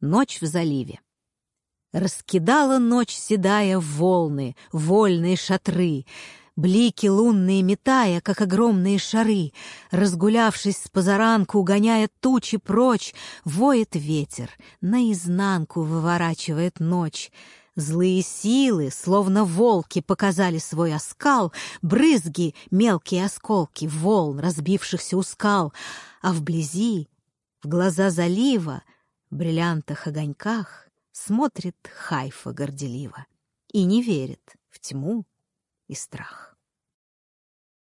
Ночь в заливе. Раскидала ночь седая в волны, вольные шатры, Блики лунные метая, как огромные шары, Разгулявшись с позаранку, угоняя тучи прочь, Воет ветер, наизнанку выворачивает ночь. Злые силы, словно волки, показали свой оскал, Брызги, мелкие осколки волн, разбившихся у скал, А вблизи, в глаза залива, бриллиантах огоньках, Смотрит Хайфа горделиво и не верит в тьму и страх.